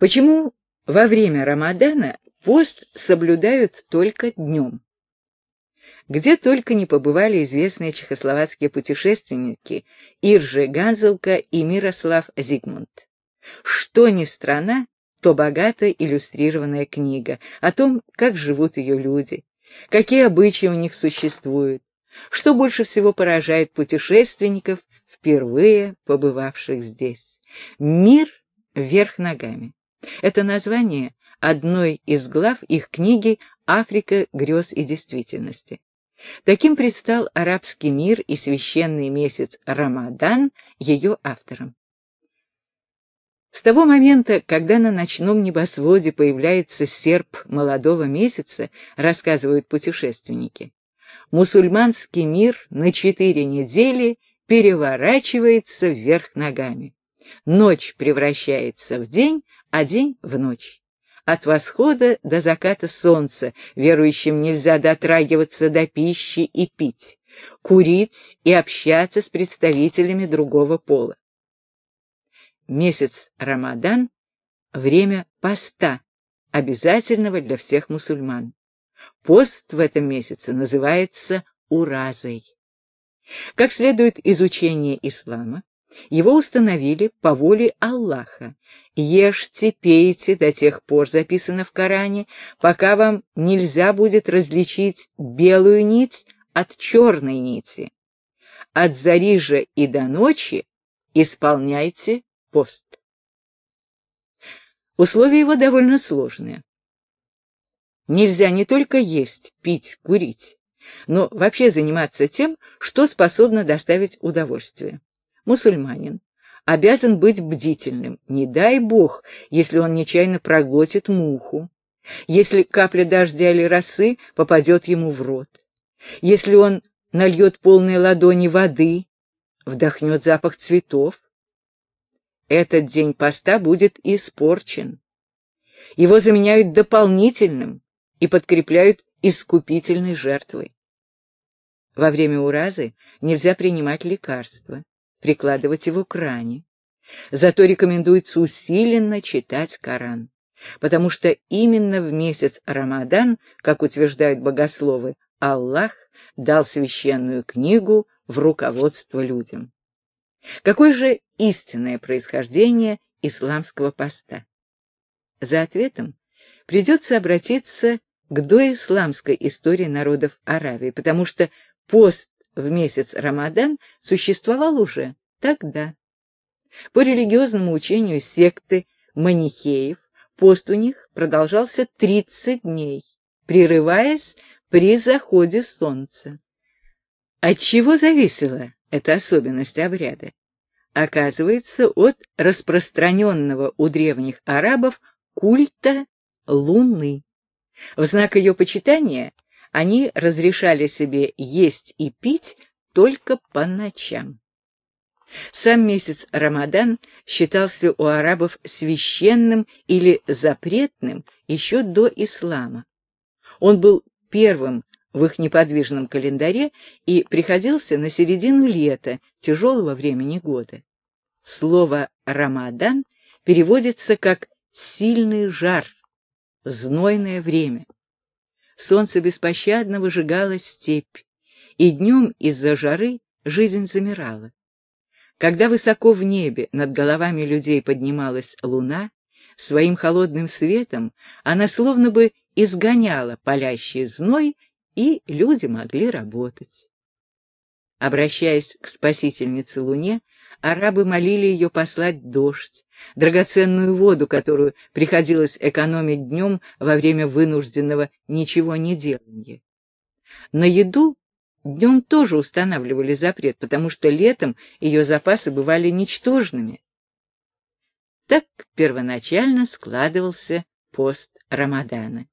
Почему во время Рамадана пост соблюдают только днем? Где только не побывали известные чехословацкие путешественники Иржи Ганзелка и Мирослав Зигмунд. Что ни страна, то богато иллюстрированная книга о том, как живут ее люди, какие обычаи у них существуют, что больше всего поражает путешественников, впервые побывавших здесь. Мир вверх ногами. Это название одной из глав их книги «Африка грез и действительности». Таким предстал арабский мир и священный месяц Рамадан ее автором. С того момента, когда на ночном небосводе появляется серп молодого месяца, рассказывают путешественники, мусульманский мир на четыре недели переворачивается вверх ногами. Ночь превращается в день, а день в ночь. От восхода до заката солнца верующим нельзя дотрагиваться до пищи и пить, курить и общаться с представителями другого пола. Месяц Рамадан — время поста, обязательного для всех мусульман. Пост в этом месяце называется уразой. Как следует из учения ислама, его установили по воле Аллаха. Ешьте, пейте до тех пор, записано в Коране, пока вам нельзя будет различить белую нить от черной нити. От зари же и до ночи исполняйте пост. Условия его довольно сложные. Нельзя не только есть, пить, курить, но вообще заниматься тем, что способно доставить удовольствие. Мусульманин обязан быть бдительным, не дай бог, если он нечаянно проглотит муху, если капля дождя или росы попадет ему в рот, если он нальет полные ладони воды, вдохнет запах цветов. Этот день поста будет испорчен. Его заменяют дополнительным и подкрепляют искупительной жертвой. Во время уразы нельзя принимать лекарства, прикладывать его к ране. Зато рекомендуется усиленно читать Коран, потому что именно в месяц Рамадан, как утверждают богословы, Аллах дал священную книгу в руководство людям. Какое же истинное происхождение исламского поста? За ответом придется обратиться к доисламской истории народов Аравии, потому что пост в месяц Рамадан существовал уже тогда. По религиозному учению секты манихеев пост у них продолжался 30 дней, прерываясь при заходе солнца. От чего зависела эта особенность обряда? Оказывается, от распространенного у древних арабов культа Луны. В знак ее почитания они разрешали себе есть и пить только по ночам. Сам месяц Рамадан считался у арабов священным или запретным еще до ислама. Он был первым в их неподвижном календаре и приходился на середину лета, тяжелого времени года. Слово «рамадан» переводится как «сильный жар», «знойное время». Солнце беспощадно выжигало степь, и днем из-за жары жизнь замирала. Когда высоко в небе над головами людей поднималась луна, своим холодным светом она словно бы изгоняла палящий зной, и люди могли работать. Обращаясь к спасительнице Луне, арабы молили ее послать дождь, драгоценную воду, которую приходилось экономить днем во время вынужденного ничего не делания. На еду днем тоже устанавливали запрет, потому что летом ее запасы бывали ничтожными. Так первоначально складывался пост Рамадана.